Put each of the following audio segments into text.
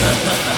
ha ha ha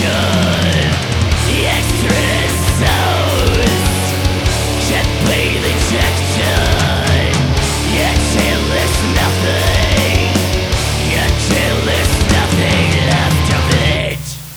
Yeah.